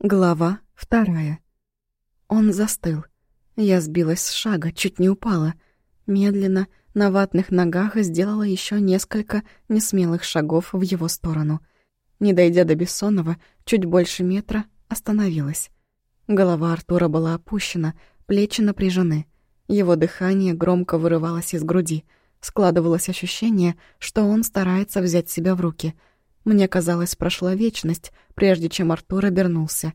Глава вторая. Он застыл. Я сбилась с шага, чуть не упала. Медленно, на ватных ногах сделала еще несколько несмелых шагов в его сторону. Не дойдя до Бессонова, чуть больше метра, остановилась. Голова Артура была опущена, плечи напряжены. Его дыхание громко вырывалось из груди. Складывалось ощущение, что он старается взять себя в руки — мне казалось, прошла вечность, прежде чем Артур обернулся.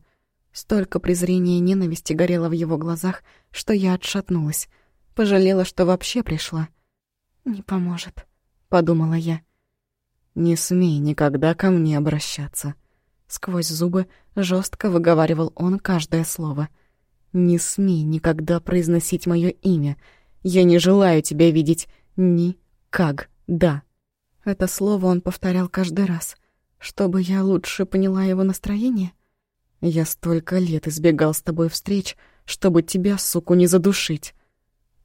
Столько презрения и ненависти горело в его глазах, что я отшатнулась. Пожалела, что вообще пришла. «Не поможет», — подумала я. «Не смей никогда ко мне обращаться». Сквозь зубы жестко выговаривал он каждое слово. «Не смей никогда произносить мое имя. Я не желаю тебя видеть ни как да». Это слово он повторял каждый раз. Чтобы я лучше поняла его настроение? Я столько лет избегал с тобой встреч, чтобы тебя, суку, не задушить.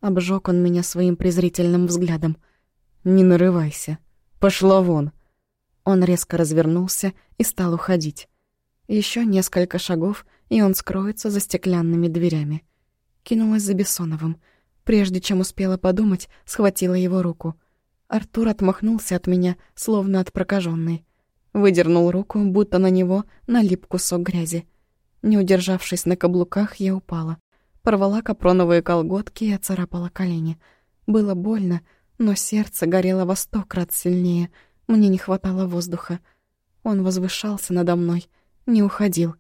Обжег он меня своим презрительным взглядом. Не нарывайся. Пошла вон. Он резко развернулся и стал уходить. Еще несколько шагов, и он скроется за стеклянными дверями. Кинулась за Бессоновым. Прежде чем успела подумать, схватила его руку. Артур отмахнулся от меня, словно от прокаженной. Выдернул руку, будто на него налип кусок грязи. Не удержавшись на каблуках, я упала. Порвала капроновые колготки и оцарапала колени. Было больно, но сердце горело во сто крат сильнее. Мне не хватало воздуха. Он возвышался надо мной, не уходил.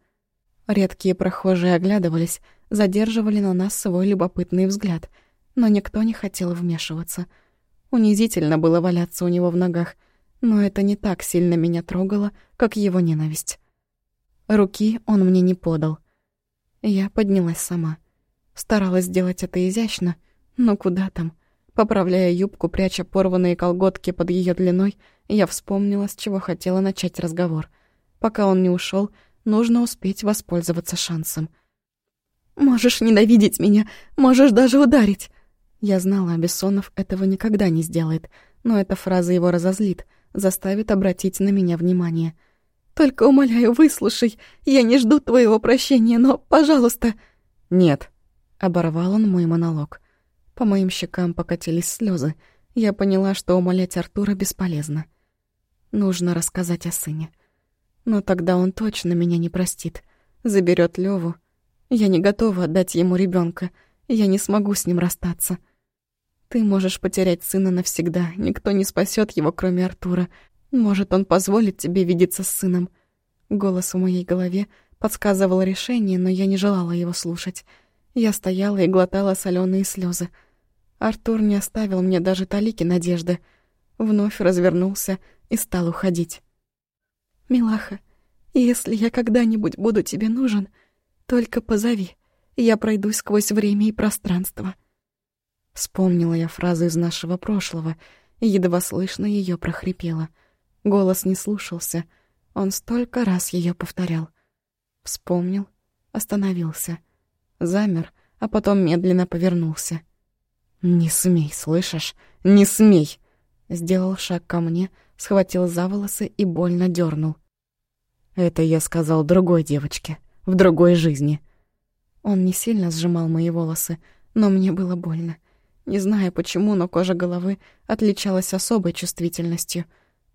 Редкие прохожие оглядывались, задерживали на нас свой любопытный взгляд, но никто не хотел вмешиваться. Унизительно было валяться у него в ногах — но это не так сильно меня трогало, как его ненависть. Руки он мне не подал. Я поднялась сама. Старалась сделать это изящно, но куда там? Поправляя юбку, пряча порванные колготки под ее длиной, я вспомнила, с чего хотела начать разговор. Пока он не ушел, нужно успеть воспользоваться шансом. «Можешь ненавидеть меня, можешь даже ударить!» Я знала, Бессонов этого никогда не сделает, но эта фраза его разозлит, заставит обратить на меня внимание. «Только умоляю, выслушай. Я не жду твоего прощения, но, пожалуйста...» «Нет», — оборвал он мой монолог. По моим щекам покатились слезы. Я поняла, что умолять Артура бесполезно. Нужно рассказать о сыне. Но тогда он точно меня не простит. Заберет Леву. Я не готова отдать ему ребенка. Я не смогу с ним расстаться. Ты можешь потерять сына навсегда, никто не спасет его, кроме Артура. Может, он позволит тебе видеться с сыном. Голос в моей голове подсказывал решение, но я не желала его слушать. Я стояла и глотала соленые слезы. Артур не оставил мне даже талики надежды. Вновь развернулся и стал уходить. «Милаха, если я когда-нибудь буду тебе нужен, только позови. Я пройдусь сквозь время и пространство». Вспомнила я фразу из нашего прошлого, и едва слышно ее прохрипела. Голос не слушался, он столько раз ее повторял. Вспомнил, остановился, замер, а потом медленно повернулся. «Не смей, слышишь? Не смей!» Сделал шаг ко мне, схватил за волосы и больно дернул. «Это я сказал другой девочке, в другой жизни». Он не сильно сжимал мои волосы, но мне было больно. Не знаю почему, но кожа головы отличалась особой чувствительностью.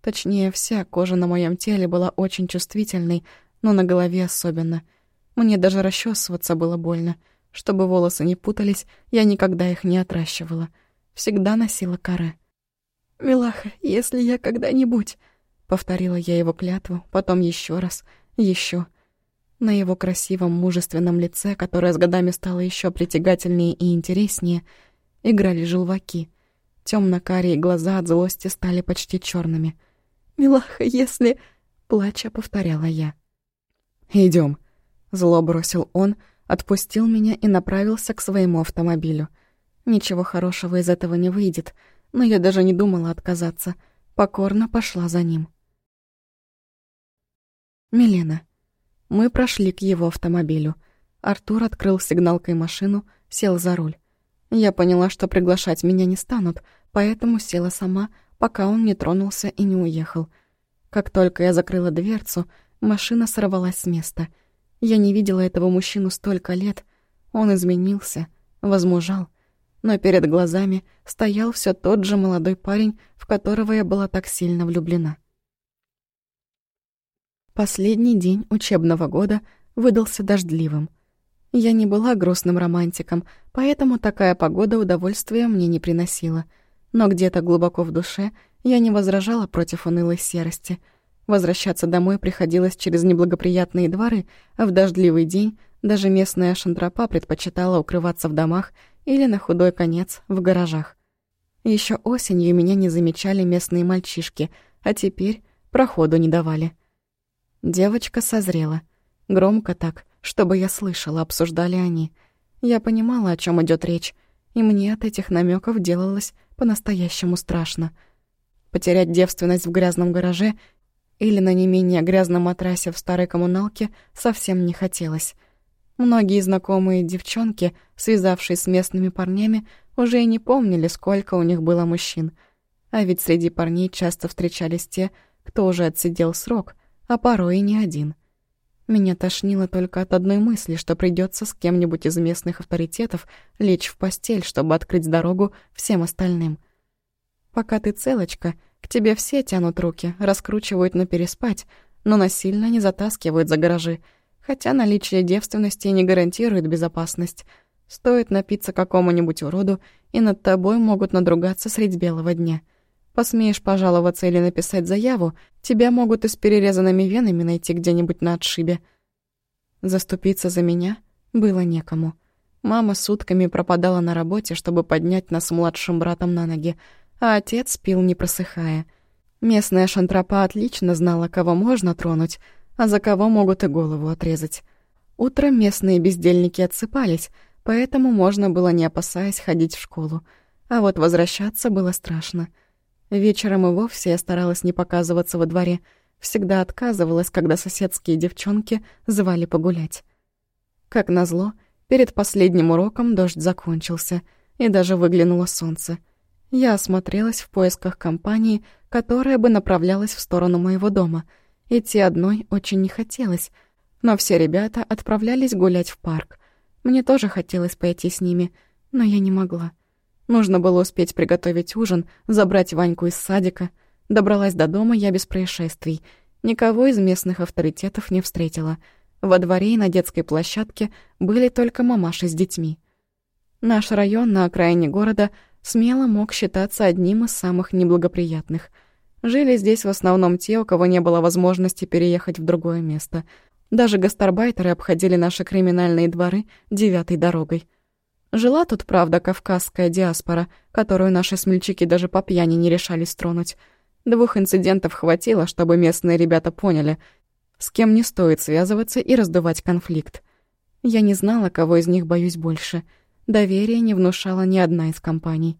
Точнее, вся кожа на моем теле была очень чувствительной, но на голове особенно. Мне даже расчесываться было больно. Чтобы волосы не путались, я никогда их не отращивала. Всегда носила каре. «Милаха, если я когда-нибудь...» Повторила я его клятву, потом еще раз, еще. На его красивом, мужественном лице, которое с годами стало еще притягательнее и интереснее, играли желваки. Темно-карие глаза от злости стали почти черными. «Милаха, если...» — плача повторяла я. Идем. Зло бросил он, отпустил меня и направился к своему автомобилю. Ничего хорошего из этого не выйдет, но я даже не думала отказаться. Покорно пошла за ним. Милена. Мы прошли к его автомобилю. Артур открыл сигналкой машину, сел за руль. Я поняла, что приглашать меня не станут, поэтому села сама, пока он не тронулся и не уехал. Как только я закрыла дверцу, машина сорвалась с места. Я не видела этого мужчину столько лет. Он изменился, возмужал. Но перед глазами стоял все тот же молодой парень, в которого я была так сильно влюблена. Последний день учебного года выдался дождливым. Я не была грустным романтиком, поэтому такая погода удовольствия мне не приносила. Но где-то глубоко в душе я не возражала против унылой серости — Возвращаться домой приходилось через неблагоприятные дворы, а в дождливый день даже местная шантропа предпочитала укрываться в домах или, на худой конец, в гаражах. Еще осенью меня не замечали местные мальчишки, а теперь проходу не давали. Девочка созрела. Громко так, чтобы я слышала, обсуждали они. Я понимала, о чем идет речь, и мне от этих намеков делалось по-настоящему страшно. Потерять девственность в грязном гараже или на не менее грязном матрасе в старой коммуналке совсем не хотелось. Многие знакомые девчонки, связавшись с местными парнями, уже и не помнили, сколько у них было мужчин. А ведь среди парней часто встречались те, кто уже отсидел срок, а порой и не один. Меня тошнило только от одной мысли, что придется с кем-нибудь из местных авторитетов лечь в постель, чтобы открыть дорогу всем остальным. Пока ты целочка — к тебе все тянут руки, раскручивают на переспать, но насильно не затаскивают за гаражи, хотя наличие девственности не гарантирует безопасность. Стоит напиться какому-нибудь уроду, и над тобой могут надругаться средь белого дня. Посмеешь пожаловаться или написать заяву, тебя могут и с перерезанными венами найти где-нибудь на отшибе. Заступиться за меня было некому. Мама сутками пропадала на работе, чтобы поднять нас с младшим братом на ноги, а отец пил не просыхая. Местная шантропа отлично знала, кого можно тронуть, а за кого могут и голову отрезать. Утром местные бездельники отсыпались, поэтому можно было, не опасаясь, ходить в школу. А вот возвращаться было страшно. Вечером и вовсе я старалась не показываться во дворе, всегда отказывалась, когда соседские девчонки звали погулять. Как назло, перед последним уроком дождь закончился, и даже выглянуло солнце — я осмотрелась в поисках компании, которая бы направлялась в сторону моего дома. Идти одной очень не хотелось, но все ребята отправлялись гулять в парк. Мне тоже хотелось пойти с ними, но я не могла. Нужно было успеть приготовить ужин, забрать Ваньку из садика. Добралась до дома я без происшествий. Никого из местных авторитетов не встретила. Во дворе и на детской площадке были только мамаши с детьми. Наш район на окраине города — смело мог считаться одним из самых неблагоприятных. Жили здесь в основном те, у кого не было возможности переехать в другое место. Даже гастарбайтеры обходили наши криминальные дворы девятой дорогой. Жила тут, правда, кавказская диаспора, которую наши смельчаки даже по пьяни не решались тронуть. Двух инцидентов хватило, чтобы местные ребята поняли, с кем не стоит связываться и раздувать конфликт. Я не знала, кого из них боюсь больше — доверия не внушала ни одна из компаний.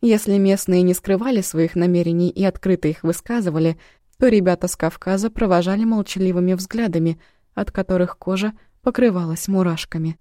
Если местные не скрывали своих намерений и открыто их высказывали, то ребята с Кавказа провожали молчаливыми взглядами, от которых кожа покрывалась мурашками.